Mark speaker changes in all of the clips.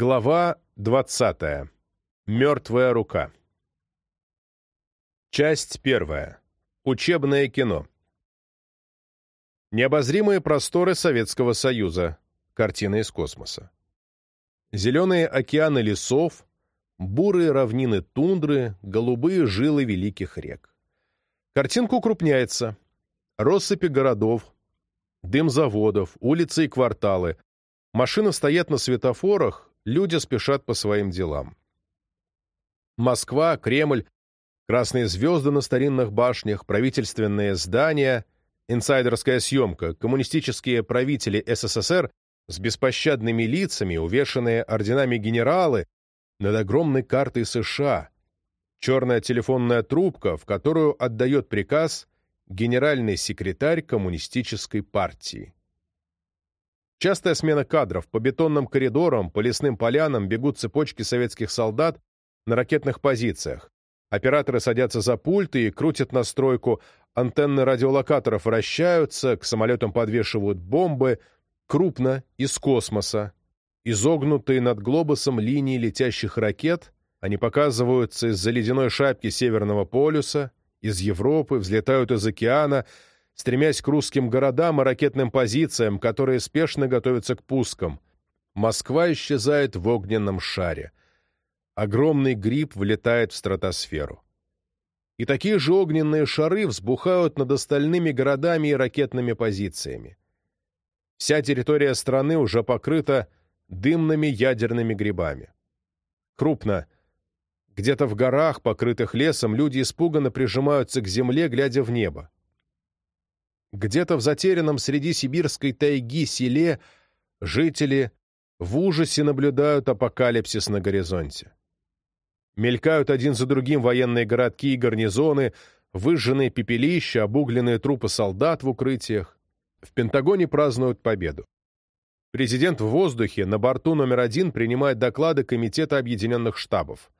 Speaker 1: Глава 20. Мертвая рука. Часть первая. Учебное кино. Необозримые просторы Советского Союза. Картина из космоса. Зеленые океаны лесов, бурые равнины тундры, голубые жилы великих рек. Картинка укрупняется. Россыпи городов, дым заводов, улицы и кварталы. Машины стоят на светофорах, люди спешат по своим делам. Москва, Кремль, красные звезды на старинных башнях, правительственные здания, инсайдерская съемка, коммунистические правители СССР с беспощадными лицами, увешанные орденами генералы, над огромной картой США, черная телефонная трубка, в которую отдает приказ генеральный секретарь коммунистической партии. Частая смена кадров. По бетонным коридорам, по лесным полянам бегут цепочки советских солдат на ракетных позициях. Операторы садятся за пульты и крутят настройку. Антенны радиолокаторов вращаются, к самолетам подвешивают бомбы. Крупно, из космоса. Изогнутые над глобусом линии летящих ракет, они показываются из-за ледяной шапки Северного полюса, из Европы, взлетают из океана — стремясь к русским городам и ракетным позициям, которые спешно готовятся к пускам. Москва исчезает в огненном шаре. Огромный гриб влетает в стратосферу. И такие же огненные шары взбухают над остальными городами и ракетными позициями. Вся территория страны уже покрыта дымными ядерными грибами. Крупно. Где-то в горах, покрытых лесом, люди испуганно прижимаются к земле, глядя в небо. Где-то в затерянном среди сибирской тайги селе жители в ужасе наблюдают апокалипсис на горизонте. Мелькают один за другим военные городки и гарнизоны, выжженные пепелища, обугленные трупы солдат в укрытиях. В Пентагоне празднуют победу. Президент в воздухе на борту номер один принимает доклады Комитета Объединенных Штабов.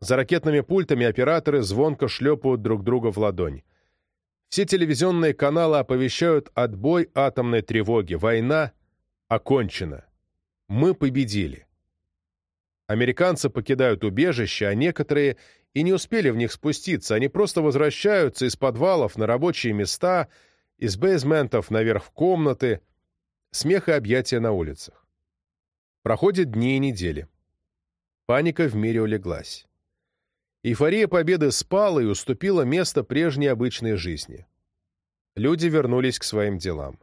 Speaker 1: За ракетными пультами операторы звонко шлепают друг друга в ладонь. Все телевизионные каналы оповещают отбой атомной тревоги. Война окончена. Мы победили. Американцы покидают убежище, а некоторые и не успели в них спуститься. Они просто возвращаются из подвалов на рабочие места, из бейзментов наверх в комнаты. Смех и объятия на улицах. Проходят дни и недели. Паника в мире улеглась. Эйфория победы спала и уступила место прежней обычной жизни. Люди вернулись к своим делам.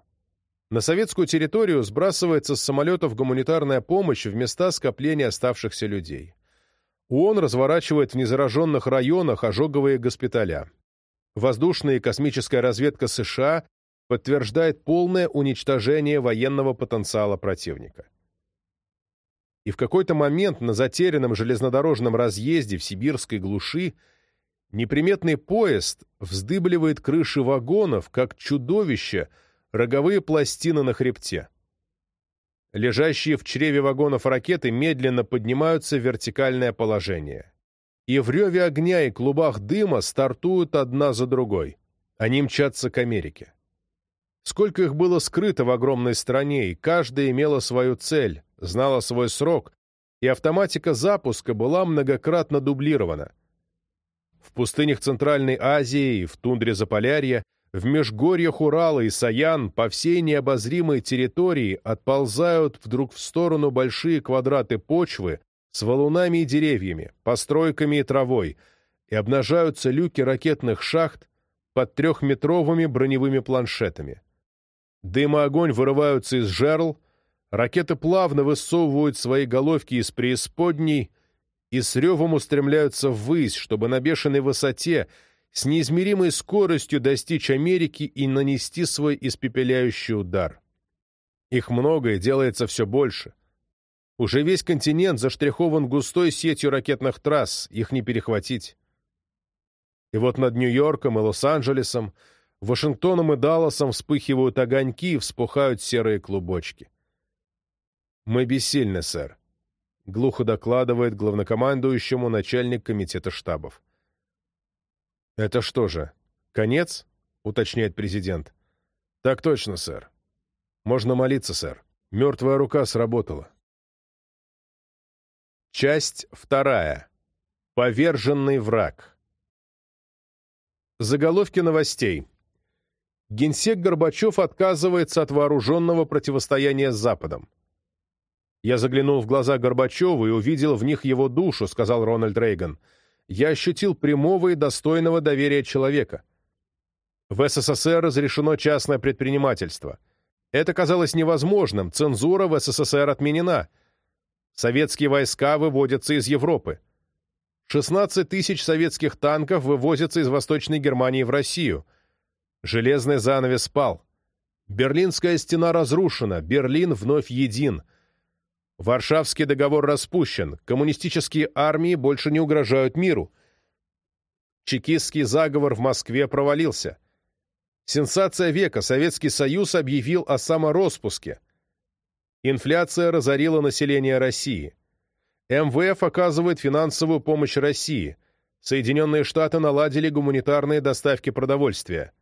Speaker 1: На советскую территорию сбрасывается с самолетов гуманитарная помощь в места скопления оставшихся людей. ООН разворачивает в незараженных районах ожоговые госпиталя. Воздушная и космическая разведка США подтверждает полное уничтожение военного потенциала противника и в какой-то момент на затерянном железнодорожном разъезде в сибирской глуши неприметный поезд вздыбливает крыши вагонов, как чудовище, роговые пластины на хребте. Лежащие в чреве вагонов ракеты медленно поднимаются в вертикальное положение. И в реве огня и клубах дыма стартуют одна за другой. Они мчатся к Америке. Сколько их было скрыто в огромной стране, и каждая имела свою цель, знала свой срок, и автоматика запуска была многократно дублирована. В пустынях Центральной Азии в тундре Заполярья, в межгорьях Урала и Саян по всей необозримой территории отползают вдруг в сторону большие квадраты почвы с валунами и деревьями, постройками и травой, и обнажаются люки ракетных шахт под трехметровыми броневыми планшетами. Дым и огонь вырываются из жерл, ракеты плавно высовывают свои головки из преисподней и с ревом устремляются ввысь, чтобы на бешеной высоте с неизмеримой скоростью достичь Америки и нанести свой испепеляющий удар. Их много и делается все больше. Уже весь континент заштрихован густой сетью ракетных трасс, их не перехватить. И вот над Нью-Йорком и Лос-Анджелесом Вашингтоном и Далласом вспыхивают огоньки и вспухают серые клубочки. «Мы бессильны, сэр», — глухо докладывает главнокомандующему начальник комитета штабов. «Это что же, конец?» — уточняет президент. «Так точно, сэр. Можно молиться, сэр. Мертвая рука сработала». Часть вторая. Поверженный враг. Заголовки новостей. Генсек Горбачев отказывается от вооруженного противостояния с Западом. «Я заглянул в глаза Горбачева и увидел в них его душу», — сказал Рональд Рейган. «Я ощутил прямого и достойного доверия человека. В СССР разрешено частное предпринимательство. Это казалось невозможным, цензура в СССР отменена. Советские войска выводятся из Европы. 16 тысяч советских танков вывозятся из Восточной Германии в Россию. Железный занавес спал. Берлинская стена разрушена, Берлин вновь един. Варшавский договор распущен, коммунистические армии больше не угрожают миру. Чекистский заговор в Москве провалился. Сенсация века, Советский Союз объявил о самороспуске. Инфляция разорила население России. МВФ оказывает финансовую помощь России. Соединенные Штаты наладили гуманитарные доставки продовольствия.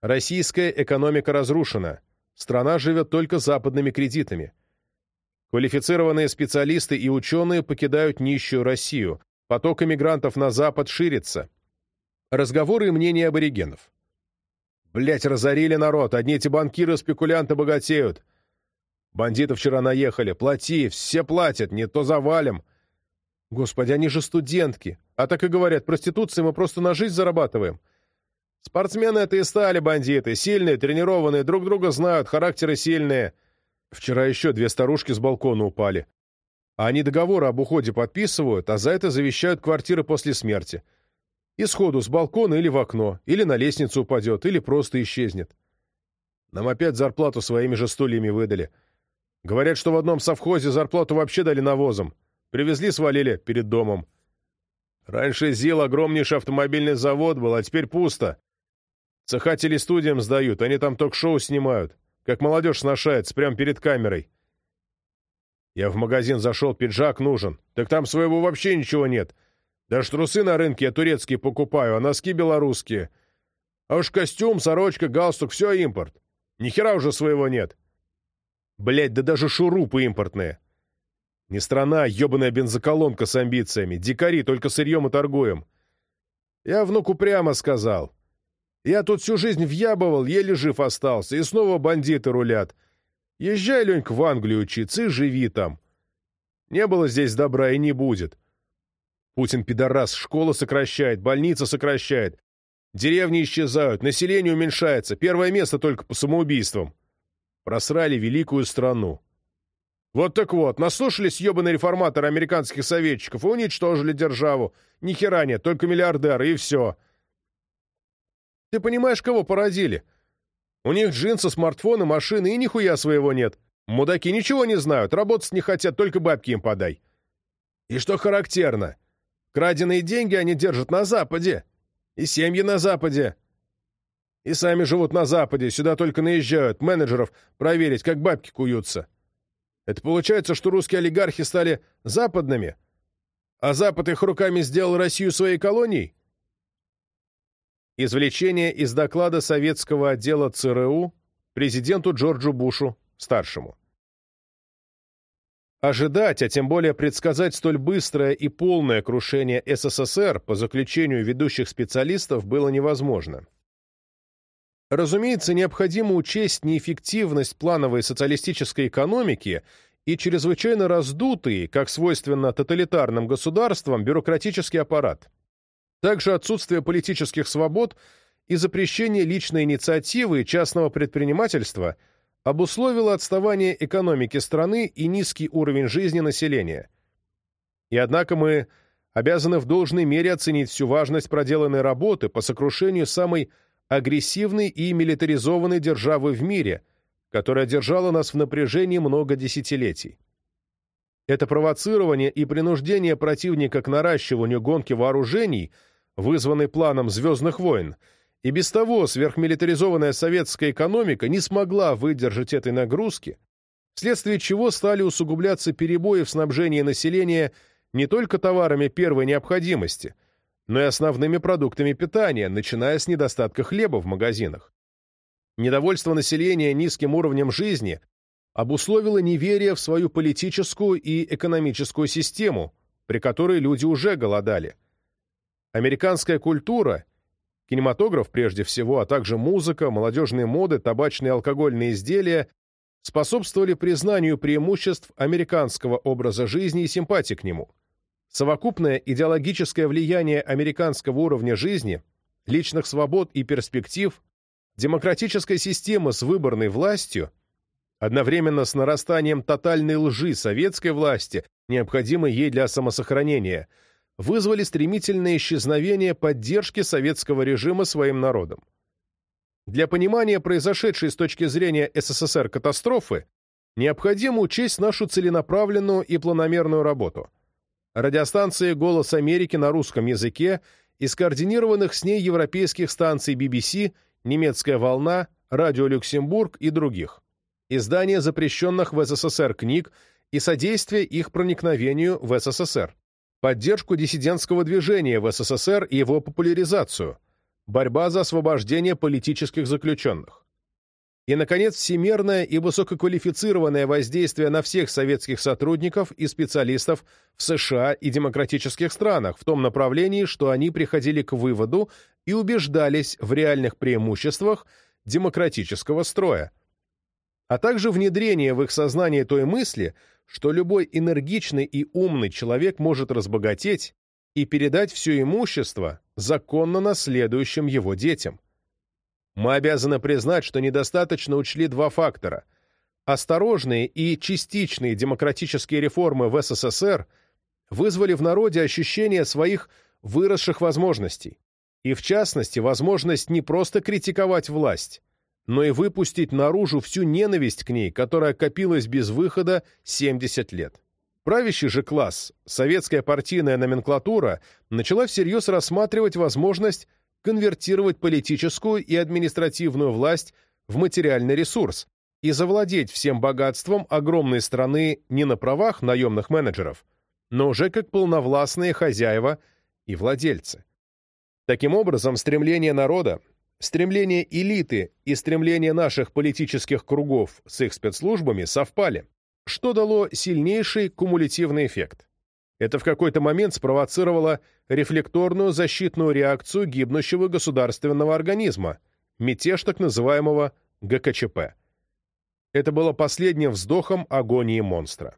Speaker 1: Российская экономика разрушена. Страна живет только западными кредитами. Квалифицированные специалисты и ученые покидают нищую Россию. Поток иммигрантов на Запад ширится. Разговоры и мнения аборигенов. Блять, разорили народ, одни эти банкиры-спекулянты богатеют. Бандиты вчера наехали. Плати, все платят, не то завалим. Господи, они же студентки. А так и говорят, проституцией мы просто на жизнь зарабатываем. Спортсмены это и стали бандиты. Сильные, тренированные, друг друга знают, характеры сильные. Вчера еще две старушки с балкона упали. Они договоры об уходе подписывают, а за это завещают квартиры после смерти. И сходу с балкона или в окно, или на лестницу упадет, или просто исчезнет. Нам опять зарплату своими же стульями выдали. Говорят, что в одном совхозе зарплату вообще дали навозом. Привезли, свалили перед домом. Раньше ЗИЛ огромнейший автомобильный завод был, а теперь пусто. Цехатели студиям сдают, они там ток-шоу снимают. Как молодежь сношается, прямо перед камерой. Я в магазин зашел, пиджак нужен. Так там своего вообще ничего нет. Даже трусы на рынке я турецкие покупаю, а носки белорусские. А уж костюм, сорочка, галстук — все импорт. Ни хера уже своего нет. Блять, да даже шурупы импортные. Не страна, а ебаная бензоколонка с амбициями. Дикари, только сырьем и торгуем. Я внуку прямо сказал. Я тут всю жизнь въябывал, еле жив остался, и снова бандиты рулят. Езжай, Ленька, в Англию учиться и живи там. Не было здесь добра и не будет. Путин пидорас, школа сокращает, больница сокращает. Деревни исчезают, население уменьшается, первое место только по самоубийствам. Просрали великую страну. Вот так вот, наслушались ебаные реформаторы американских советчиков и уничтожили державу. Ни хера нет, только миллиардеры, и все. Ты понимаешь, кого породили? У них джинсы, смартфоны, машины, и нихуя своего нет. Мудаки ничего не знают, работать не хотят, только бабки им подай. И что характерно, краденые деньги они держат на Западе. И семьи на Западе. И сами живут на Западе, сюда только наезжают, менеджеров проверить, как бабки куются. Это получается, что русские олигархи стали западными, а Запад их руками сделал Россию своей колонией? Извлечение из доклада советского отдела ЦРУ президенту Джорджу Бушу, старшему. Ожидать, а тем более предсказать столь быстрое и полное крушение СССР по заключению ведущих специалистов было невозможно. Разумеется, необходимо учесть неэффективность плановой социалистической экономики и чрезвычайно раздутый, как свойственно тоталитарным государствам, бюрократический аппарат. Также отсутствие политических свобод и запрещение личной инициативы и частного предпринимательства обусловило отставание экономики страны и низкий уровень жизни населения. И однако мы обязаны в должной мере оценить всю важность проделанной работы по сокрушению самой агрессивной и милитаризованной державы в мире, которая держала нас в напряжении много десятилетий. Это провоцирование и принуждение противника к наращиванию гонки вооружений, вызванной планом «Звездных войн», и без того сверхмилитаризованная советская экономика не смогла выдержать этой нагрузки, вследствие чего стали усугубляться перебои в снабжении населения не только товарами первой необходимости – но и основными продуктами питания, начиная с недостатка хлеба в магазинах. Недовольство населения низким уровнем жизни обусловило неверие в свою политическую и экономическую систему, при которой люди уже голодали. Американская культура, кинематограф прежде всего, а также музыка, молодежные моды, табачные и алкогольные изделия способствовали признанию преимуществ американского образа жизни и симпатии к нему. Совокупное идеологическое влияние американского уровня жизни, личных свобод и перспектив, демократическая система с выборной властью, одновременно с нарастанием тотальной лжи советской власти, необходимой ей для самосохранения, вызвали стремительное исчезновение поддержки советского режима своим народом. Для понимания произошедшей с точки зрения СССР катастрофы необходимо учесть нашу целенаправленную и планомерную работу. Радиостанции «Голос Америки» на русском языке и скоординированных с ней европейских станций BBC, «Немецкая волна», «Радио Люксембург» и других. Издание запрещенных в СССР книг и содействие их проникновению в СССР. Поддержку диссидентского движения в СССР и его популяризацию – борьба за освобождение политических заключенных. И, наконец, всемирное и высококвалифицированное воздействие на всех советских сотрудников и специалистов в США и демократических странах в том направлении, что они приходили к выводу и убеждались в реальных преимуществах демократического строя, а также внедрение в их сознание той мысли, что любой энергичный и умный человек может разбогатеть и передать все имущество законно наследующим его детям. Мы обязаны признать, что недостаточно учли два фактора. Осторожные и частичные демократические реформы в СССР вызвали в народе ощущение своих выросших возможностей, и в частности возможность не просто критиковать власть, но и выпустить наружу всю ненависть к ней, которая копилась без выхода 70 лет. Правящий же класс, советская партийная номенклатура, начала всерьез рассматривать возможность конвертировать политическую и административную власть в материальный ресурс и завладеть всем богатством огромной страны не на правах наемных менеджеров, но уже как полновластные хозяева и владельцы. Таким образом, стремление народа, стремление элиты и стремление наших политических кругов с их спецслужбами совпали что дало сильнейший кумулятивный эффект. Это в какой-то момент спровоцировало рефлекторную защитную реакцию гибнущего государственного организма, мятеж так называемого ГКЧП. Это было последним вздохом агонии монстра.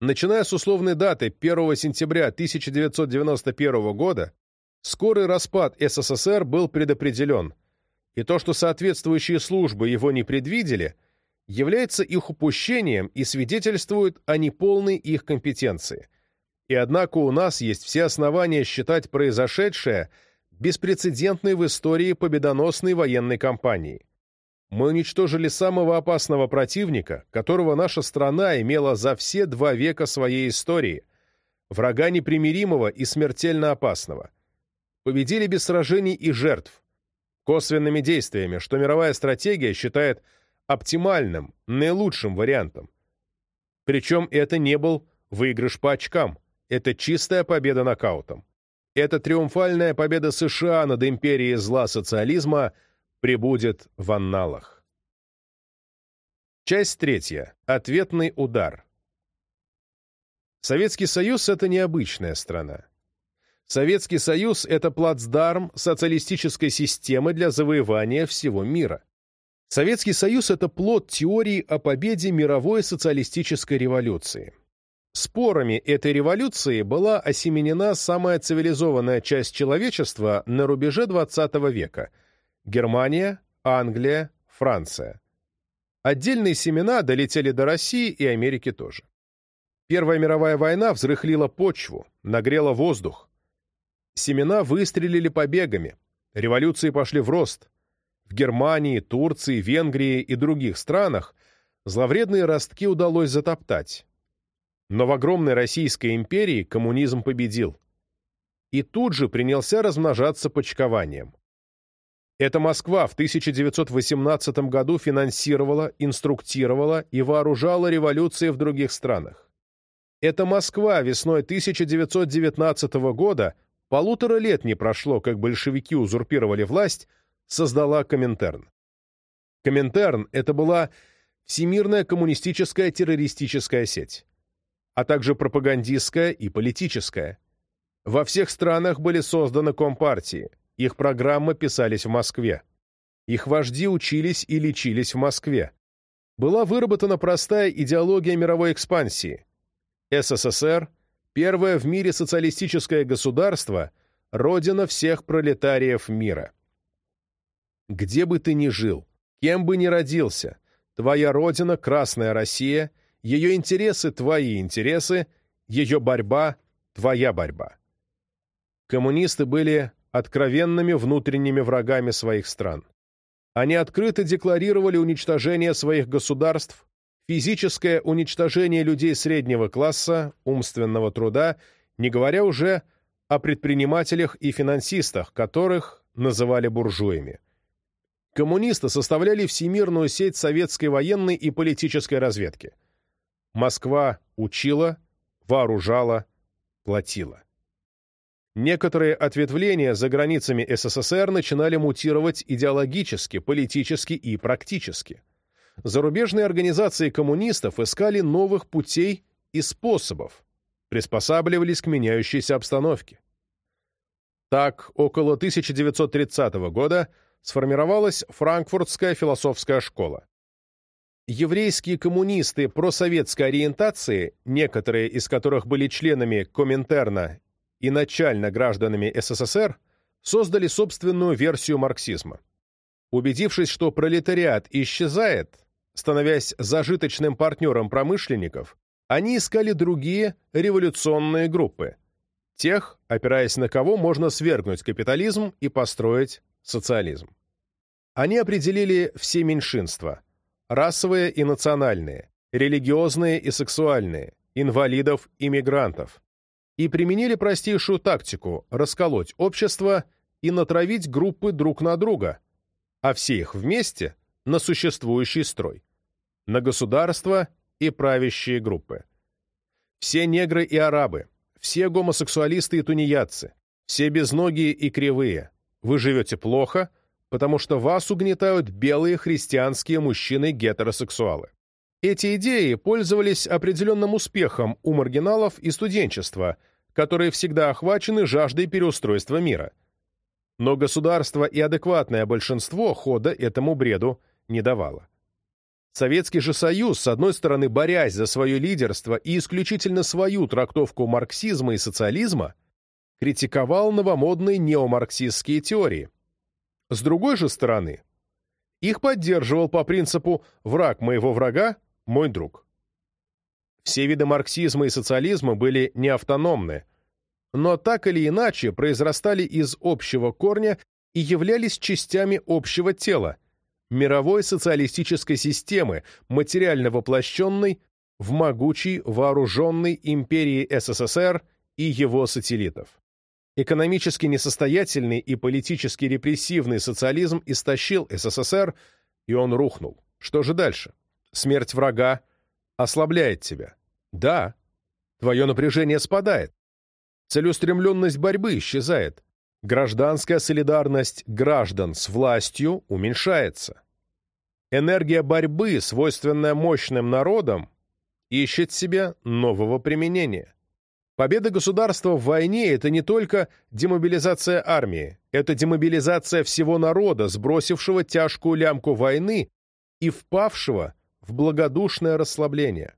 Speaker 1: Начиная с условной даты 1 сентября 1991 года, скорый распад СССР был предопределен, и то, что соответствующие службы его не предвидели – является их упущением и свидетельствует о неполной их компетенции. И однако у нас есть все основания считать произошедшее беспрецедентной в истории победоносной военной кампании. Мы уничтожили самого опасного противника, которого наша страна имела за все два века своей истории, врага непримиримого и смертельно опасного. Победили без сражений и жертв, косвенными действиями, что мировая стратегия считает – оптимальным, наилучшим вариантом. Причем это не был выигрыш по очкам, это чистая победа нокаутом. Эта триумфальная победа США над империей зла социализма прибудет в анналах. Часть третья. Ответный удар. Советский Союз — это необычная страна. Советский Союз — это плацдарм социалистической системы для завоевания всего мира. Советский Союз – это плод теории о победе мировой социалистической революции. Спорами этой революции была осеменена самая цивилизованная часть человечества на рубеже XX века – Германия, Англия, Франция. Отдельные семена долетели до России и Америки тоже. Первая мировая война взрыхлила почву, нагрела воздух. Семена выстрелили побегами, революции пошли в рост – в Германии, Турции, Венгрии и других странах зловредные ростки удалось затоптать. Но в огромной Российской империи коммунизм победил. И тут же принялся размножаться почкованием. Эта Москва в 1918 году финансировала, инструктировала и вооружала революции в других странах. Эта Москва весной 1919 года полутора лет не прошло, как большевики узурпировали власть, создала Коминтерн. Коминтерн — это была всемирная коммунистическая террористическая сеть, а также пропагандистская и политическая. Во всех странах были созданы компартии, их программы писались в Москве. Их вожди учились и лечились в Москве. Была выработана простая идеология мировой экспансии. СССР – первое в мире социалистическое государство, родина всех пролетариев мира. Где бы ты ни жил, кем бы ни родился, твоя родина – Красная Россия, ее интересы – твои интересы, ее борьба – твоя борьба. Коммунисты были откровенными внутренними врагами своих стран. Они открыто декларировали уничтожение своих государств, физическое уничтожение людей среднего класса, умственного труда, не говоря уже о предпринимателях и финансистах, которых называли буржуями. Коммунисты составляли всемирную сеть советской военной и политической разведки. Москва учила, вооружала, платила. Некоторые ответвления за границами СССР начинали мутировать идеологически, политически и практически. Зарубежные организации коммунистов искали новых путей и способов, приспосабливались к меняющейся обстановке. Так, около 1930 года сформировалась Франкфуртская философская школа. Еврейские коммунисты просоветской ориентации, некоторые из которых были членами Коминтерна и начально гражданами СССР создали собственную версию марксизма. Убедившись, что пролетариат исчезает, становясь зажиточным партнером промышленников, они искали другие революционные группы, тех, опираясь на кого можно свергнуть капитализм и построить социализм. Они определили все меньшинства – расовые и национальные, религиозные и сексуальные, инвалидов и мигрантов, и применили простейшую тактику – расколоть общество и натравить группы друг на друга, а все их вместе – на существующий строй, на государство и правящие группы. Все негры и арабы, все гомосексуалисты и тунеядцы, все безногие и кривые, вы живете плохо, потому что вас угнетают белые христианские мужчины-гетеросексуалы. Эти идеи пользовались определенным успехом у маргиналов и студенчества – которые всегда охвачены жаждой переустройства мира. Но государство и адекватное большинство хода этому бреду не давало. Советский же Союз, с одной стороны, борясь за свое лидерство и исключительно свою трактовку марксизма и социализма, критиковал новомодные неомарксистские теории. С другой же стороны, их поддерживал по принципу «враг моего врага – мой друг». Все виды марксизма и социализма были не автономны, но так или иначе произрастали из общего корня и являлись частями общего тела, мировой социалистической системы, материально воплощенной в могучей вооруженной империи СССР и его сателлитов. Экономически несостоятельный и политически репрессивный социализм истощил СССР, и он рухнул. Что же дальше? Смерть врага ослабляет тебя. Да, твое напряжение спадает. Целеустремленность борьбы исчезает. Гражданская солидарность граждан с властью уменьшается. Энергия борьбы, свойственная мощным народам, ищет себе нового применения. Победа государства в войне – это не только демобилизация армии, это демобилизация всего народа, сбросившего тяжкую лямку войны и впавшего в благодушное расслабление.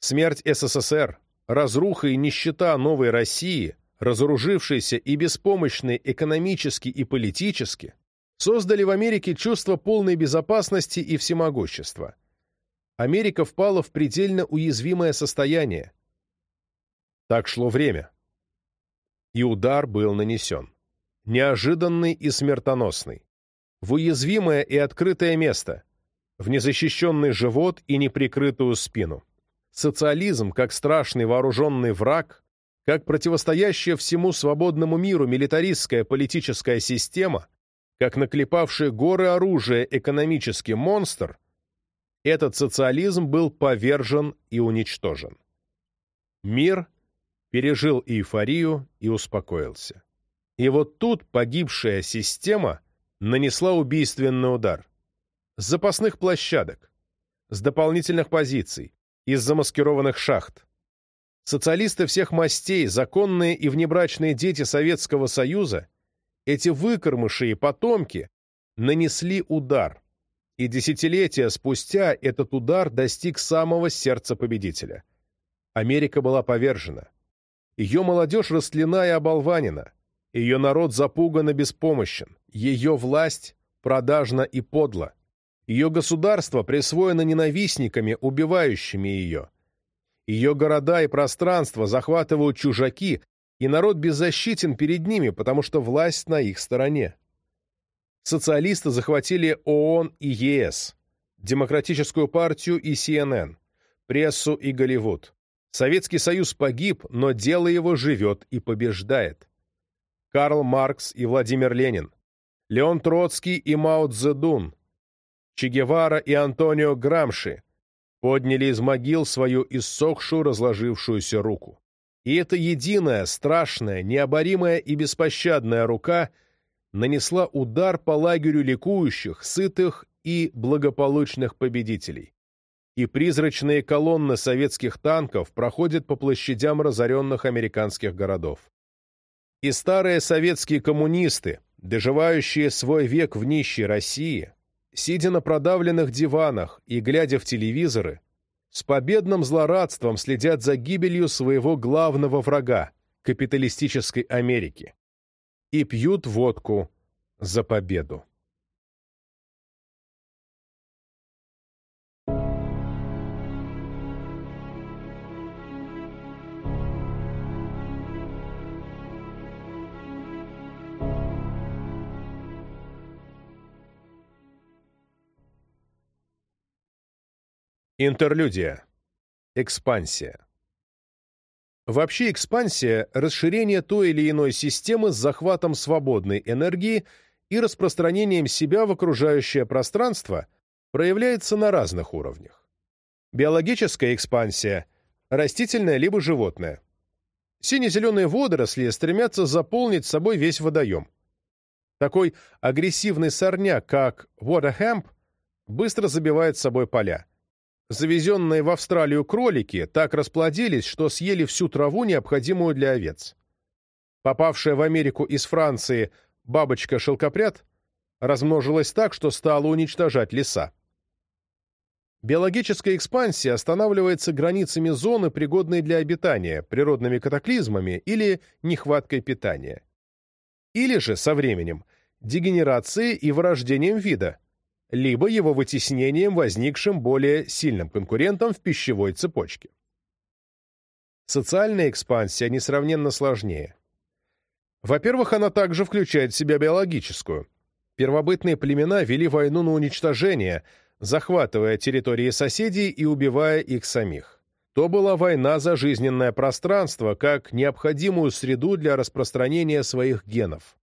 Speaker 1: Смерть СССР, разруха и нищета новой России, разоружившейся и беспомощной экономически и политически, создали в Америке чувство полной безопасности и всемогущества. Америка впала в предельно уязвимое состояние. Так шло время. И удар был нанесен. Неожиданный и смертоносный. В уязвимое и открытое место. В незащищенный живот и неприкрытую спину социализм как страшный вооруженный враг, как противостоящая всему свободному миру милитаристская политическая система, как наклепавший горы оружия экономический монстр, этот социализм был повержен и уничтожен. Мир пережил эйфорию и успокоился. И вот тут погибшая система нанесла убийственный удар. С запасных площадок, с дополнительных позиций, из замаскированных шахт. Социалисты всех мастей, законные и внебрачные дети Советского Союза, эти выкормыши и потомки, нанесли удар, и десятилетия спустя этот удар достиг самого сердца победителя. Америка была повержена. Ее молодежь растлена и оболванена. Ее народ запуган и беспомощен. Ее власть продажна и подла. Ее государство присвоено ненавистниками, убивающими ее. Ее города и пространство захватывают чужаки, и народ беззащитен перед ними, потому что власть на их стороне. Социалисты захватили ООН и ЕС, Демократическую партию и CNN, прессу и Голливуд. Советский Союз погиб, но дело его живет и побеждает. Карл Маркс и Владимир Ленин, Леон Троцкий и Мао Цзэдун, Че Гевара и Антонио Грамши подняли из могил свою иссохшую, разложившуюся руку. И эта единая, страшная, необоримая и беспощадная рука нанесла удар по лагерю ликующих, сытых и благополучных победителей. И призрачные колонны советских танков проходят по площадям разоренных американских городов. И старые советские коммунисты, доживающие свой век в нищей России, сидя на продавленных диванах и глядя в телевизоры, с победным злорадством следят за гибелью своего главного врага – капиталистической Америки. И пьют водку за победу. Интерлюдия. Экспансия. Вообще экспансия – расширение той или иной системы с захватом свободной энергии и распространением себя в окружающее пространство проявляется на разных уровнях. Биологическая экспансия – растительная либо животная. Сине-зеленые водоросли стремятся заполнить собой весь водоем. Такой агрессивный сорняк, как water быстро забивает собой поля. Завезенные в Австралию кролики так расплодились, что съели всю траву, необходимую для овец. Попавшая в Америку из Франции бабочка-шелкопряд размножилась так, что стала уничтожать леса. Биологическая экспансия останавливается границами зоны, пригодной для обитания, природными катаклизмами или нехваткой питания. Или же, со временем, дегенерацией и вырождением вида – либо его вытеснением возникшим более сильным конкурентом в пищевой цепочке. Социальная экспансия несравненно сложнее. Во-первых, она также включает в себя биологическую. Первобытные племена вели войну на уничтожение, захватывая территории соседей и убивая их самих. То была война за жизненное пространство как необходимую среду для распространения своих генов.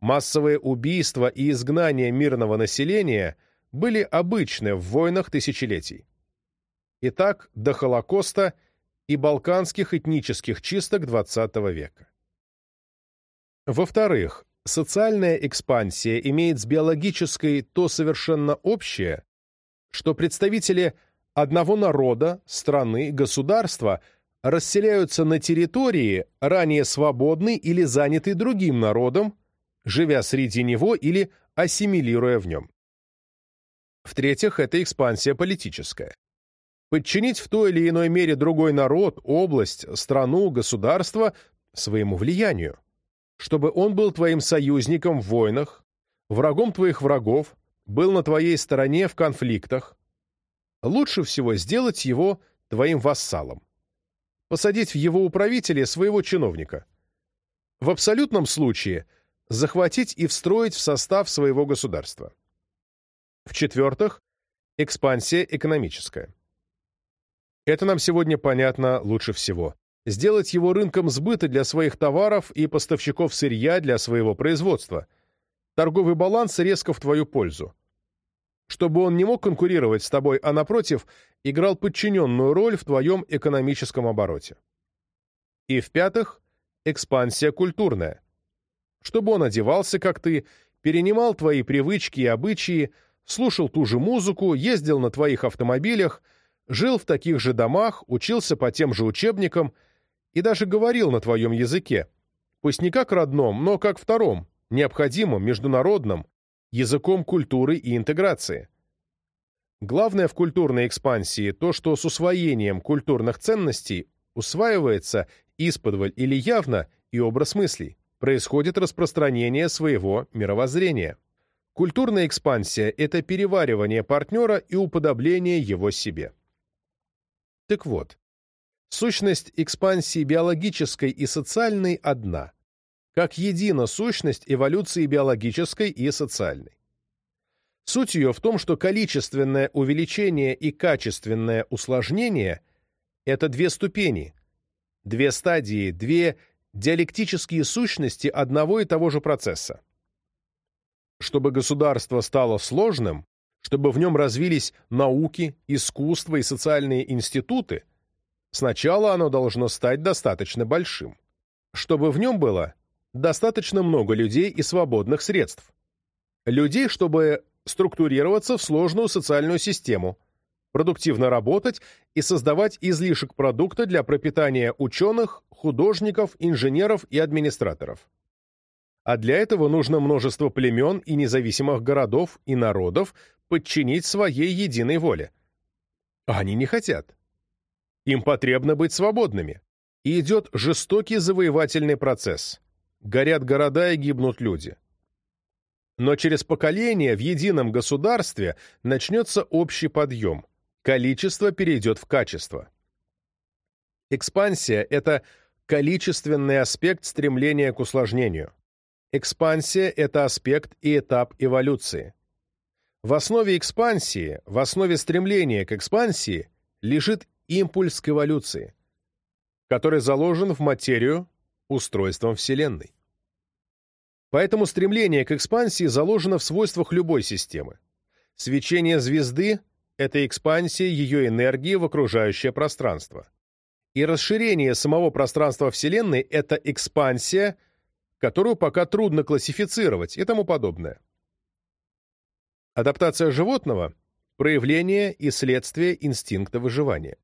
Speaker 1: Массовые убийства и изгнания мирного населения были обычны в войнах тысячелетий. Итак, до Холокоста и балканских этнических чисток XX века. Во-вторых, социальная экспансия имеет с биологической то совершенно общее, что представители одного народа, страны, государства расселяются на территории, ранее свободной или занятой другим народом, живя среди него или ассимилируя в нем. В-третьих, это экспансия политическая. Подчинить в той или иной мере другой народ, область, страну, государство своему влиянию, чтобы он был твоим союзником в войнах, врагом твоих врагов, был на твоей стороне в конфликтах. Лучше всего сделать его твоим вассалом. Посадить в его управителе своего чиновника. В абсолютном случае – захватить и встроить в состав своего государства. В-четвертых, экспансия экономическая. Это нам сегодня понятно лучше всего. Сделать его рынком сбыта для своих товаров и поставщиков сырья для своего производства. Торговый баланс резко в твою пользу. Чтобы он не мог конкурировать с тобой, а, напротив, играл подчиненную роль в твоем экономическом обороте. И в-пятых, экспансия культурная чтобы он одевался, как ты, перенимал твои привычки и обычаи, слушал ту же музыку, ездил на твоих автомобилях, жил в таких же домах, учился по тем же учебникам и даже говорил на твоем языке, пусть не как родном, но как втором, необходимом, международном, языком культуры и интеграции. Главное в культурной экспансии то, что с усвоением культурных ценностей усваивается исподволь или явно и образ мыслей, происходит распространение своего мировоззрения. Культурная экспансия – это переваривание партнера и уподобление его себе. Так вот, сущность экспансии биологической и социальной одна, как едина сущность эволюции биологической и социальной. Суть ее в том, что количественное увеличение и качественное усложнение – это две ступени, две стадии, две диалектические сущности одного и того же процесса. Чтобы государство стало сложным, чтобы в нем развились науки, искусство и социальные институты, сначала оно должно стать достаточно большим. Чтобы в нем было достаточно много людей и свободных средств. Людей, чтобы структурироваться в сложную социальную систему, продуктивно работать и создавать излишек продукта для пропитания ученых, художников, инженеров и администраторов. А для этого нужно множество племен и независимых городов и народов подчинить своей единой воле. А они не хотят. Им потребно быть свободными. И идет жестокий завоевательный процесс. Горят города и гибнут люди. Но через поколение в едином государстве начнется общий подъем. Количество перейдет в качество. Экспансия – это количественный аспект стремления к усложнению. Экспансия – это аспект и этап эволюции. В основе экспансии, в основе стремления к экспансии лежит импульс к эволюции, который заложен в материю устройством Вселенной. Поэтому стремление к экспансии заложено в свойствах любой системы. Свечение звезды – это экспансия ее энергии в окружающее пространство. И расширение самого пространства Вселенной – это экспансия – которую пока трудно классифицировать и тому подобное. Адаптация животного – проявление и следствие инстинкта выживания.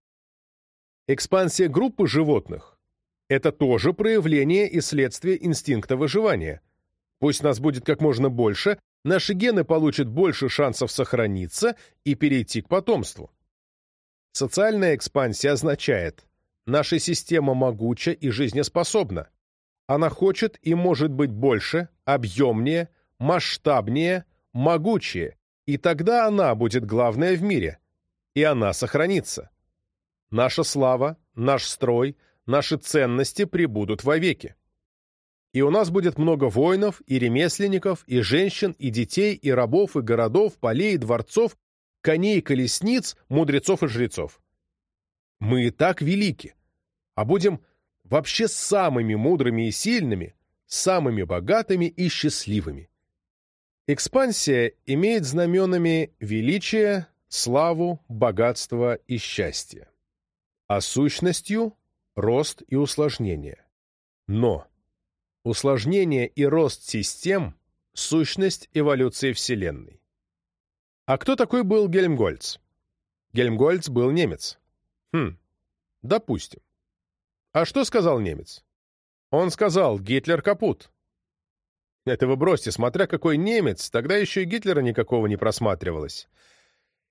Speaker 1: Экспансия группы животных – это тоже проявление и следствие инстинкта выживания. Пусть нас будет как можно больше, наши гены получат больше шансов сохраниться и перейти к потомству. Социальная экспансия означает – наша система могуча и жизнеспособна, она хочет и может быть больше, объемнее, масштабнее, могучее, и тогда она будет главная в мире, и она сохранится. Наша слава, наш строй, наши ценности прибудут вовеки. И у нас будет много воинов, и ремесленников, и женщин, и детей, и рабов, и городов, полей, и дворцов, коней и колесниц, мудрецов и жрецов. Мы и так велики, а будем вообще самыми мудрыми и сильными, самыми богатыми и счастливыми. Экспансия имеет знаменами величие, славу, богатство и счастье, а сущностью – рост и усложнение. Но усложнение и рост систем – сущность эволюции Вселенной. А кто такой был Гельмгольц? Гельмгольц был немец. Хм, допустим. А что сказал немец? Он сказал, Гитлер капут. Это вы бросьте, смотря какой немец, тогда еще и Гитлера никакого не просматривалось.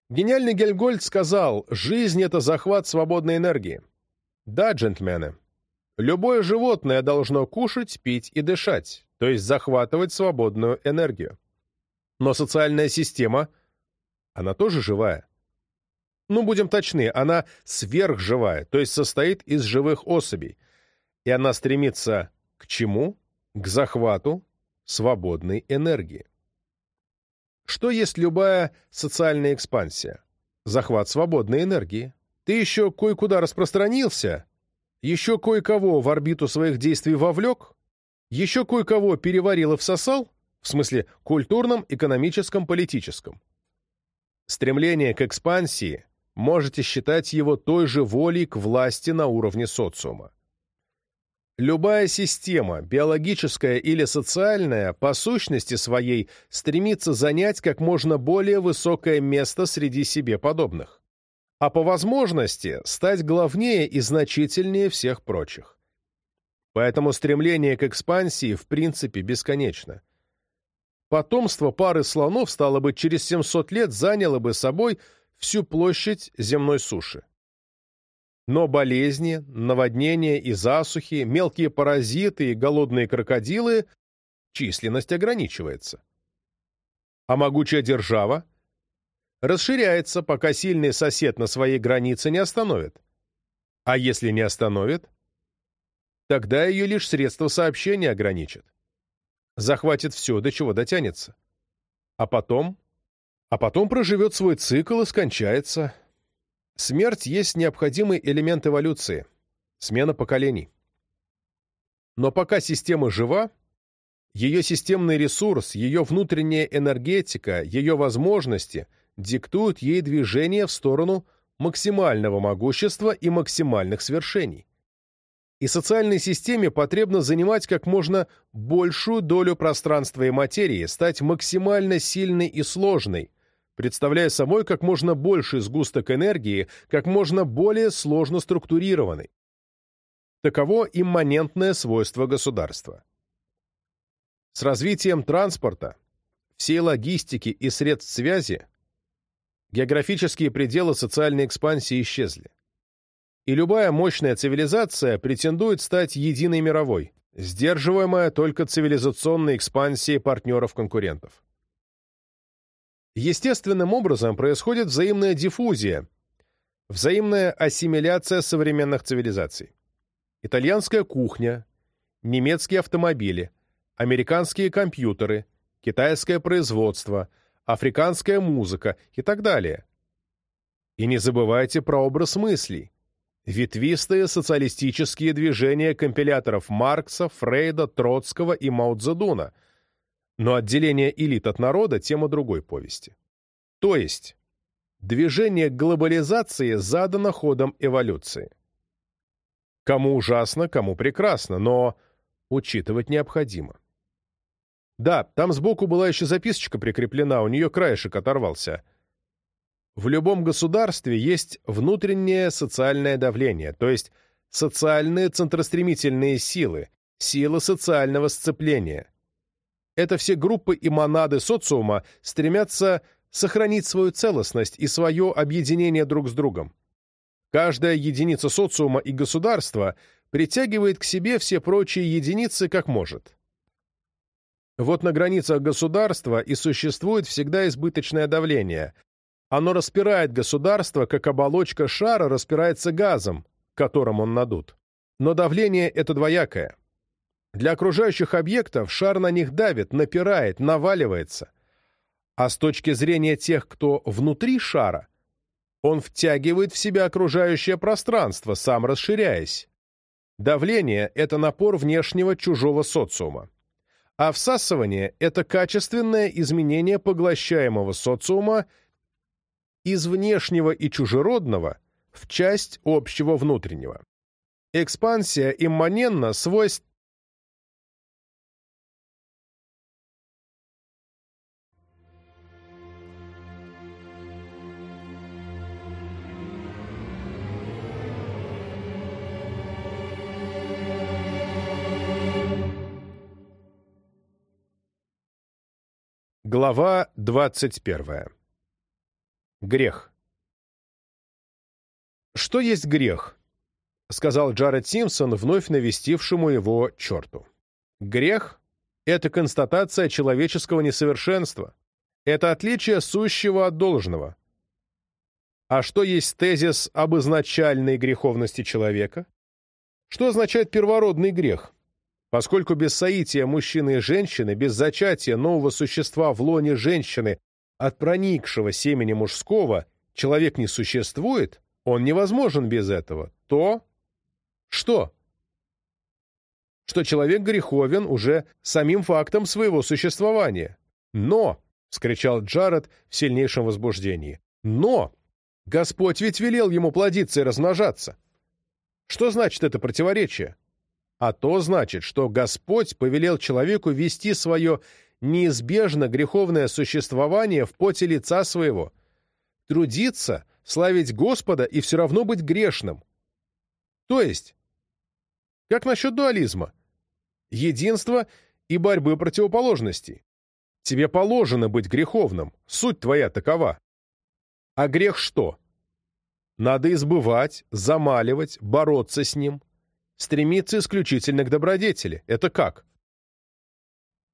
Speaker 1: Гениальный Гельгольд сказал, жизнь — это захват свободной энергии. Да, джентльмены, любое животное должно кушать, пить и дышать, то есть захватывать свободную энергию. Но социальная система, она тоже живая. Ну, будем точны, она сверхживая, то есть состоит из живых особей. И она стремится к чему? К захвату свободной энергии. Что есть любая социальная экспансия? Захват свободной энергии. Ты еще кое-куда распространился, еще кое-кого в орбиту своих действий вовлек, еще кое-кого переварил и всосал, в смысле культурном, экономическом, политическом. Стремление к экспансии можете считать его той же волей к власти на уровне социума. Любая система, биологическая или социальная, по сущности своей стремится занять как можно более высокое место среди себе подобных, а по возможности стать главнее и значительнее всех прочих. Поэтому стремление к экспансии в принципе бесконечно. Потомство пары слонов, стало бы, через 700 лет заняло бы собой всю площадь земной суши. Но болезни, наводнения и засухи, мелкие паразиты и голодные крокодилы численность ограничивается. А могучая держава расширяется, пока сильный сосед на своей границе не остановит. А если не остановит, тогда ее лишь средства сообщения ограничат. Захватит все, до чего дотянется. А потом? А потом проживет свой цикл и скончается. Смерть есть необходимый элемент эволюции, смена поколений. Но пока система жива, ее системный ресурс, ее внутренняя энергетика, ее возможности диктуют ей движение в сторону максимального могущества и максимальных свершений. И социальной системе потребно занимать как можно большую долю пространства и материи, стать максимально сильной и сложной, представляя собой как можно больший сгусток энергии, как можно более сложно структурированный. Таково имманентное свойство государства. С развитием транспорта, всей логистики и средств связи географические пределы социальной экспансии исчезли. И любая мощная цивилизация претендует стать единой мировой, сдерживаемая только цивилизационной экспансией партнеров-конкурентов. Естественным образом происходит взаимная диффузия, взаимная ассимиляция современных цивилизаций. Итальянская кухня, немецкие автомобили, американские компьютеры, китайское производство, африканская музыка и так далее. И не забывайте про образ мыслей. Ветвистые социалистические движения компиляторов Маркса, Фрейда, Троцкого и Мао Цзэдуна – но отделение элит от народа – тема другой повести. То есть, движение глобализации задано ходом эволюции. Кому ужасно, кому прекрасно, но учитывать необходимо. Да, там сбоку была еще записочка прикреплена, у нее краешек оторвался. В любом государстве есть внутреннее социальное давление, то есть социальные центростремительные силы, силы социального сцепления. Это все группы и монады социума стремятся сохранить свою целостность и свое объединение друг с другом. Каждая единица социума и государства притягивает к себе все прочие единицы как может. Вот на границах государства и существует всегда избыточное давление. Оно распирает государство, как оболочка шара распирается газом, которым он надут. Но давление это двоякое. Для окружающих объектов шар на них давит, напирает, наваливается. А с точки зрения тех, кто внутри шара, он втягивает в себя окружающее пространство, сам расширяясь. Давление – это напор внешнего чужого социума. А всасывание – это качественное изменение поглощаемого социума из внешнего и чужеродного в часть общего внутреннего. Экспансия имманентна свойств Глава 21. Грех. «Что есть грех?» — сказал Джаред Симпсон, вновь навестившему его черту. «Грех — это констатация человеческого несовершенства. Это отличие сущего от должного. А что есть тезис об изначальной греховности человека? Что означает первородный грех?» Поскольку без соития мужчины и женщины, без зачатия нового существа в лоне женщины от проникшего семени мужского человек не существует, он невозможен без этого, то что? Что человек греховен уже самим фактом своего существования. Но, — вскричал Джаред в сильнейшем возбуждении, — но! Господь ведь велел ему плодиться и размножаться. Что значит это противоречие? А то значит, что Господь повелел человеку вести свое неизбежно греховное существование в поте лица своего, трудиться, славить Господа и все равно быть грешным. То есть, как насчет дуализма? Единство и борьбы противоположностей. Тебе положено быть греховным, суть твоя такова. А грех что? Надо избывать, замаливать, бороться с ним, стремиться исключительно к добродетели. Это как?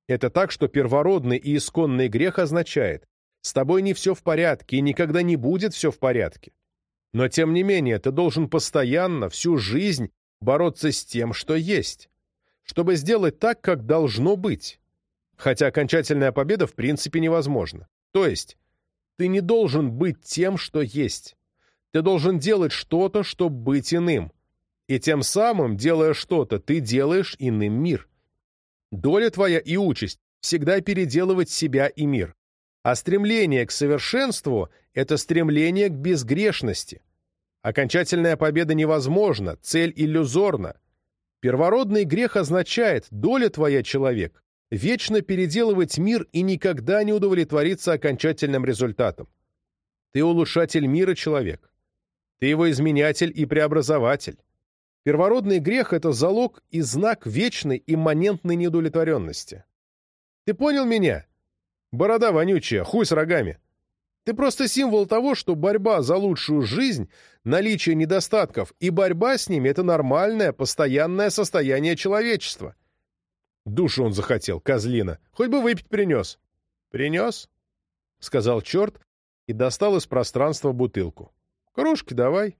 Speaker 1: Это так, что первородный и исконный грех означает «с тобой не все в порядке и никогда не будет все в порядке». Но тем не менее ты должен постоянно, всю жизнь бороться с тем, что есть, чтобы сделать так, как должно быть. Хотя окончательная победа в принципе невозможна. То есть, ты не должен быть тем, что есть. Ты должен делать что-то, чтобы быть иным. И тем самым, делая что-то, ты делаешь иным мир. Доля твоя и участь – всегда переделывать себя и мир. А стремление к совершенству – это стремление к безгрешности. Окончательная победа невозможна, цель иллюзорна. Первородный грех означает, доля твоя, человек, вечно переделывать мир и никогда не удовлетвориться окончательным результатом. Ты улучшатель мира, человек. Ты его изменятель и преобразователь. Первородный грех — это залог и знак вечной имманентной неудовлетворенности. Ты понял меня? Борода вонючая, хуй с рогами. Ты просто символ того, что борьба за лучшую жизнь, наличие недостатков и борьба с ними — это нормальное, постоянное состояние человечества. Душу он захотел, козлина. Хоть бы выпить принес. Принес? — сказал черт и достал из пространства бутылку. Кружки давай.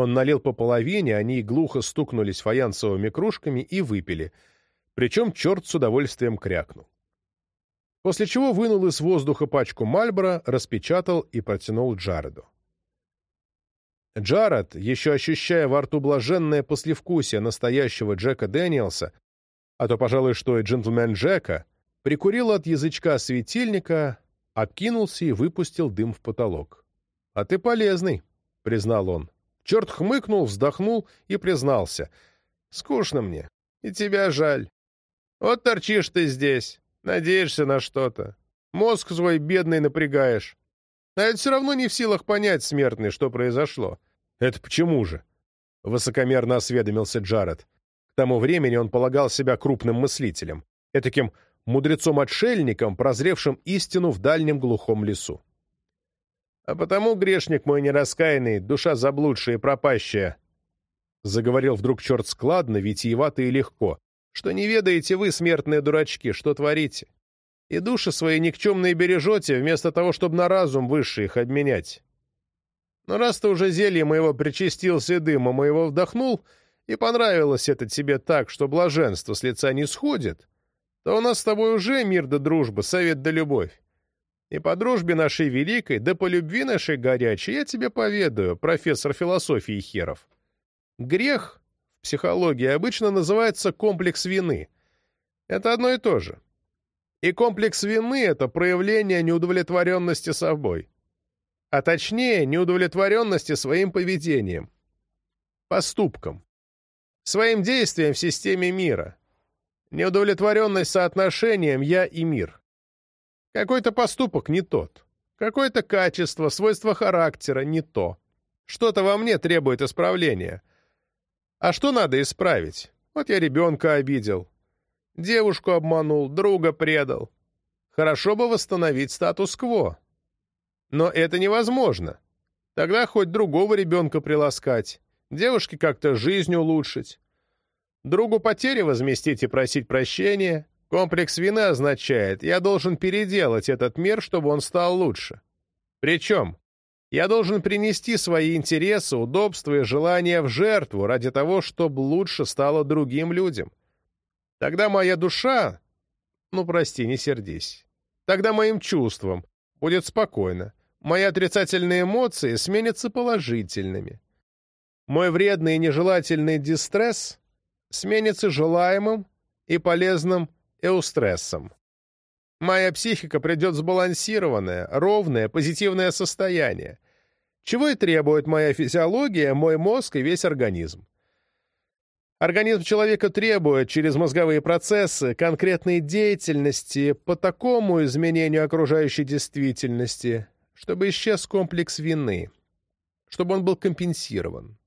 Speaker 1: Он налил по половине, они глухо стукнулись фаянсовыми кружками и выпили, причем черт с удовольствием крякнул. После чего вынул из воздуха пачку Мальбора, распечатал и протянул Джареду. Джаред, еще ощущая во рту блаженное послевкусие настоящего Джека Дэниелса, а то, пожалуй, что и джентльмен Джека, прикурил от язычка светильника, откинулся и выпустил дым в потолок. — А ты полезный, — признал он. Черт хмыкнул, вздохнул и признался. «Скучно мне. И тебя жаль. Вот торчишь ты здесь, надеешься на что-то. Мозг свой бедный напрягаешь. А это все равно не в силах понять, смертный, что произошло». «Это почему же?» — высокомерно осведомился Джаред. К тому времени он полагал себя крупным мыслителем, этаким мудрецом-отшельником, прозревшим истину в дальнем глухом лесу. А потому, грешник мой нераскаянный, душа заблудшая и пропащая, заговорил вдруг черт складно, витиевато и легко, что не ведаете вы, смертные дурачки, что творите. И души свои никчемные бережете, вместо того, чтобы на разум высший их обменять. Но раз ты уже зелье моего причастился и дыма моего вдохнул, и понравилось это тебе так, что блаженство с лица не сходит, то у нас с тобой уже мир да дружба, совет да любовь. И по дружбе нашей великой, да по любви нашей горячей, я тебе поведаю, профессор философии Херов. Грех в психологии обычно называется комплекс вины. Это одно и то же. И комплекс вины — это проявление неудовлетворенности собой. А точнее, неудовлетворенности своим поведением, поступком, своим действием в системе мира, неудовлетворенность соотношением «я» и «мир». Какой-то поступок не тот. Какое-то качество, свойство характера не то. Что-то во мне требует исправления. А что надо исправить? Вот я ребенка обидел. Девушку обманул, друга предал. Хорошо бы восстановить статус-кво. Но это невозможно. Тогда хоть другого ребенка приласкать, девушке как-то жизнь улучшить. Другу потери возместить и просить прощения, Комплекс вины означает, я должен переделать этот мир, чтобы он стал лучше. Причем, я должен принести свои интересы, удобства и желания в жертву ради того, чтобы лучше стало другим людям. Тогда моя душа... Ну, прости, не сердись. Тогда моим чувствам будет спокойно. Мои отрицательные эмоции сменятся положительными. Мой вредный и нежелательный дистресс сменится желаемым и полезным эустрессом. Моя психика придет сбалансированное, ровное, позитивное состояние, чего и требует моя физиология, мой мозг и весь организм. Организм человека требует через мозговые процессы конкретной деятельности по такому изменению окружающей действительности, чтобы исчез комплекс вины, чтобы он был компенсирован.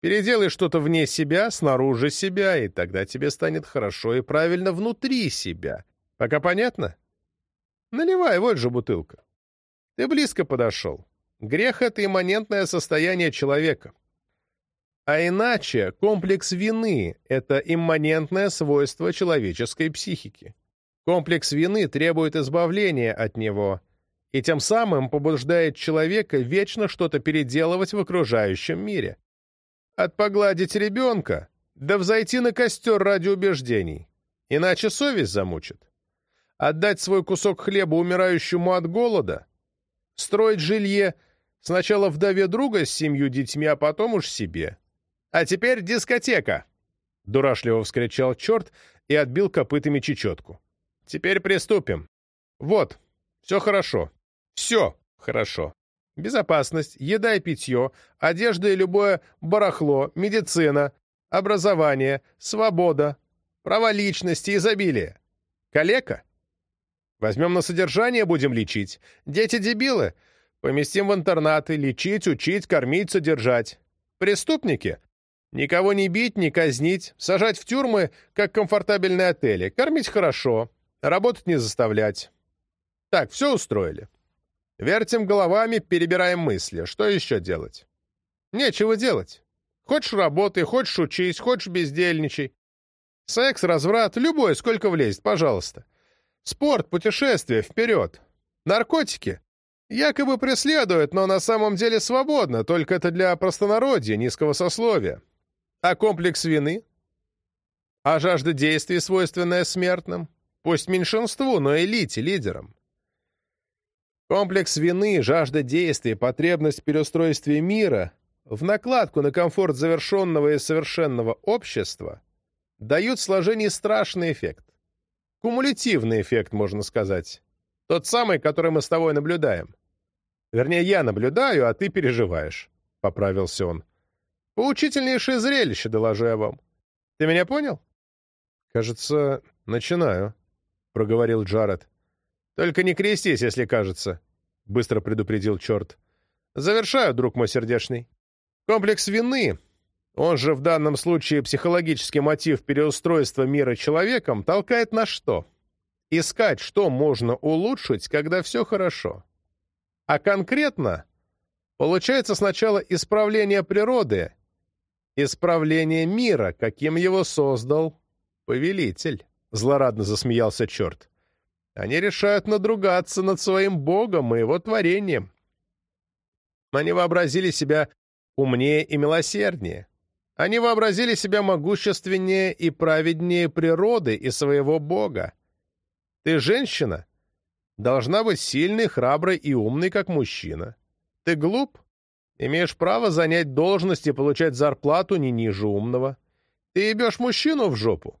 Speaker 1: Переделай что-то вне себя, снаружи себя, и тогда тебе станет хорошо и правильно внутри себя. Пока понятно? Наливай, вот же бутылка. Ты близко подошел. Грех — это имманентное состояние человека. А иначе комплекс вины — это имманентное свойство человеческой психики. Комплекс вины требует избавления от него и тем самым побуждает человека вечно что-то переделывать в окружающем мире. От погладить ребенка да взойти на костер ради убеждений, иначе совесть замучит. Отдать свой кусок хлеба умирающему от голода, строить жилье сначала вдове друга с семью детьми, а потом уж себе. А теперь дискотека! Дурашливо вскричал черт и отбил копытами чечетку. Теперь приступим. Вот, все хорошо. Все хорошо. Безопасность, еда и питье, одежда и любое барахло, медицина, образование, свобода, права личности, изобилие. Калека? Возьмем на содержание, будем лечить. Дети-дебилы? Поместим в интернаты, лечить, учить, кормить, содержать. Преступники? Никого не бить, не казнить, сажать в тюрьмы, как комфортабельные отели, кормить хорошо, работать не заставлять. Так, все устроили. Вертим головами, перебираем мысли. Что еще делать? Нечего делать. Хочешь работай, хочешь учись, хочешь бездельничай. Секс, разврат, любой, сколько влезет, пожалуйста. Спорт, путешествия, вперед. Наркотики. Якобы преследуют, но на самом деле свободно, только это для простонародья, низкого сословия. А комплекс вины? А жажда действий, свойственная смертным? Пусть меньшинству, но элите, лидерам. Комплекс вины, жажда действий, потребность в переустройстве мира в накладку на комфорт завершенного и совершенного общества дают сложению страшный эффект. Кумулятивный эффект, можно сказать. Тот самый, который мы с тобой наблюдаем. Вернее, я наблюдаю, а ты переживаешь, — поправился он. Поучительнейшее зрелище, доложу я вам. Ты меня понял? Кажется, начинаю, — проговорил Джаред. «Только не крестись, если кажется», — быстро предупредил черт. «Завершаю, друг мой сердечный. Комплекс вины, он же в данном случае психологический мотив переустройства мира человеком, толкает на что? Искать, что можно улучшить, когда все хорошо. А конкретно получается сначала исправление природы, исправление мира, каким его создал повелитель. Злорадно засмеялся черт. Они решают надругаться над своим богом и его творением. Они вообразили себя умнее и милосерднее. Они вообразили себя могущественнее и праведнее природы и своего бога. Ты женщина? Должна быть сильной, храброй и умной, как мужчина. Ты глуп? Имеешь право занять должность и получать зарплату не ниже умного. Ты ебешь мужчину в жопу?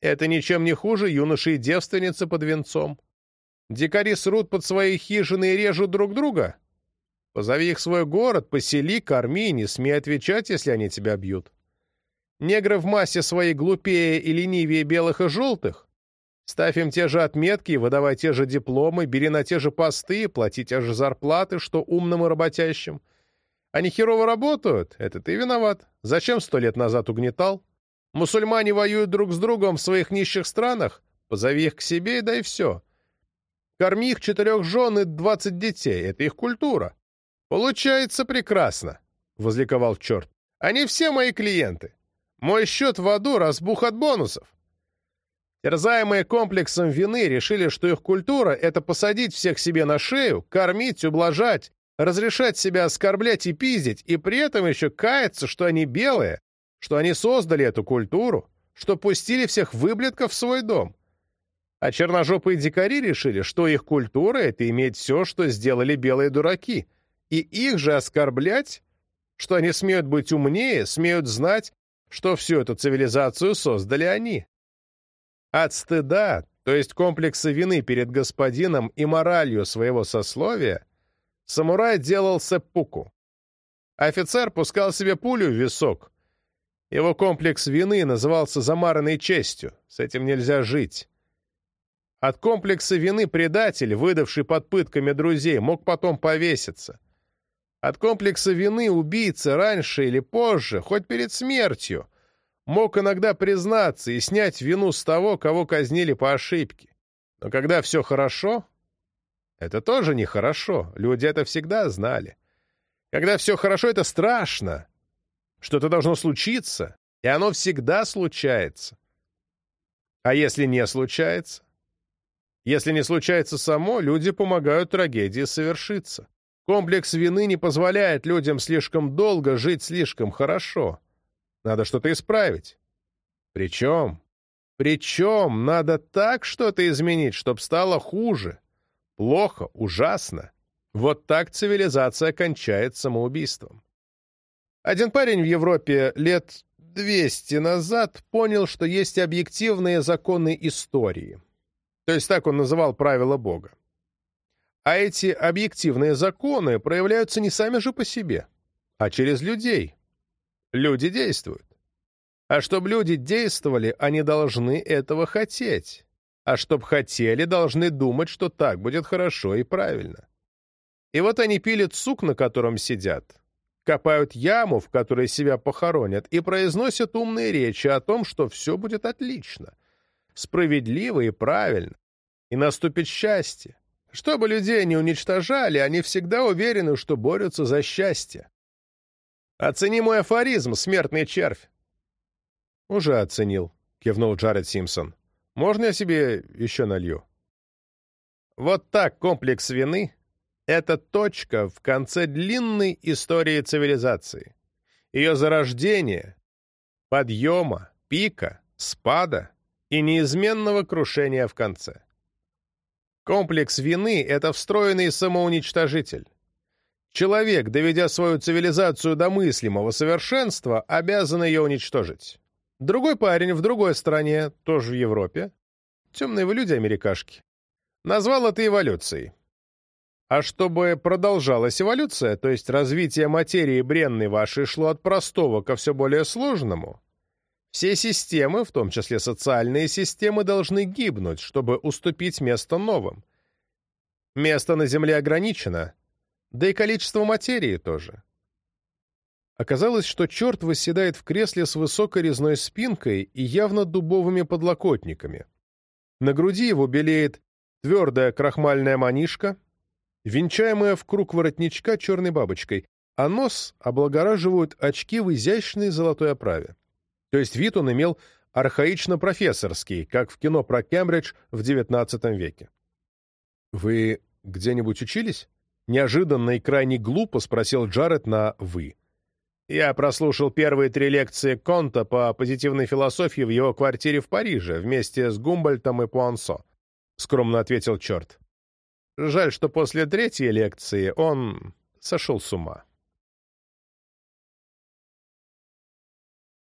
Speaker 1: Это ничем не хуже юноши и девственницы под венцом. Дикари срут под свои хижины и режут друг друга. Позови их в свой город, посели, корми, не смей отвечать, если они тебя бьют. Негры в массе своей глупее и ленивее белых и желтых. Ставь им те же отметки, выдавай те же дипломы, бери на те же посты, плати те же зарплаты, что умным и работящим. Они херово работают, это ты виноват. Зачем сто лет назад угнетал? Мусульмане воюют друг с другом в своих нищих странах? Позови их к себе и дай все. Корми их четырех жен и двадцать детей. Это их культура. Получается прекрасно, — возликовал черт. Они все мои клиенты. Мой счет в аду разбух от бонусов. Терзаемые комплексом вины решили, что их культура — это посадить всех себе на шею, кормить, ублажать, разрешать себя оскорблять и пиздить, и при этом еще каяться, что они белые, что они создали эту культуру, что пустили всех выблетков в свой дом. А черножопые дикари решили, что их культура — это иметь все, что сделали белые дураки, и их же оскорблять, что они смеют быть умнее, смеют знать, что всю эту цивилизацию создали они. От стыда, то есть комплекса вины перед господином и моралью своего сословия, самурай делал сэппуку. Офицер пускал себе пулю в висок, Его комплекс вины назывался замаранной честью. С этим нельзя жить. От комплекса вины предатель, выдавший под пытками друзей, мог потом повеситься. От комплекса вины убийца раньше или позже, хоть перед смертью, мог иногда признаться и снять вину с того, кого казнили по ошибке. Но когда все хорошо, это тоже нехорошо, люди это всегда знали. Когда все хорошо, это страшно. Что-то должно случиться, и оно всегда случается. А если не случается? Если не случается само, люди помогают трагедии совершиться. Комплекс вины не позволяет людям слишком долго жить слишком хорошо. Надо что-то исправить. Причем, причем надо так что-то изменить, чтобы стало хуже. Плохо, ужасно. Вот так цивилизация кончает самоубийством. Один парень в Европе лет 200 назад понял, что есть объективные законы истории. То есть так он называл правила Бога. А эти объективные законы проявляются не сами же по себе, а через людей. Люди действуют. А чтобы люди действовали, они должны этого хотеть. А чтоб хотели, должны думать, что так будет хорошо и правильно. И вот они пилят сук, на котором сидят, копают яму, в которой себя похоронят, и произносят умные речи о том, что все будет отлично, справедливо и правильно, и наступит счастье. Чтобы людей не уничтожали, они всегда уверены, что борются за счастье. Оцени мой афоризм, смертный червь. Уже оценил, кивнул Джаред Симпсон. Можно я себе еще налью? Вот так комплекс вины — это точка в конце длинной истории цивилизации. Ее зарождение, подъема, пика, спада и неизменного крушения в конце. Комплекс вины — это встроенный самоуничтожитель. Человек, доведя свою цивилизацию до мыслимого совершенства, обязан ее уничтожить. Другой парень в другой стране, тоже в Европе, темные вы люди, америкашки, назвал это эволюцией. А чтобы продолжалась эволюция, то есть развитие материи бренной вашей шло от простого ко все более сложному, все системы, в том числе социальные системы, должны гибнуть, чтобы уступить место новым. Место на Земле ограничено, да и количество материи тоже. Оказалось, что черт восседает в кресле с высокой резной спинкой и явно дубовыми подлокотниками. На груди его белеет твердая крахмальная манишка, венчаемая в круг воротничка черной бабочкой, а нос облагораживают очки в изящной золотой оправе. То есть вид он имел архаично-профессорский, как в кино про Кембридж в XIX веке. «Вы где-нибудь учились?» Неожиданно и крайне глупо спросил Джаред на «вы». Я прослушал первые три лекции Конта по позитивной философии в его квартире в Париже вместе с Гумбольтом и Пуансо, — скромно ответил черт. Жаль, что после третьей лекции он сошел с ума.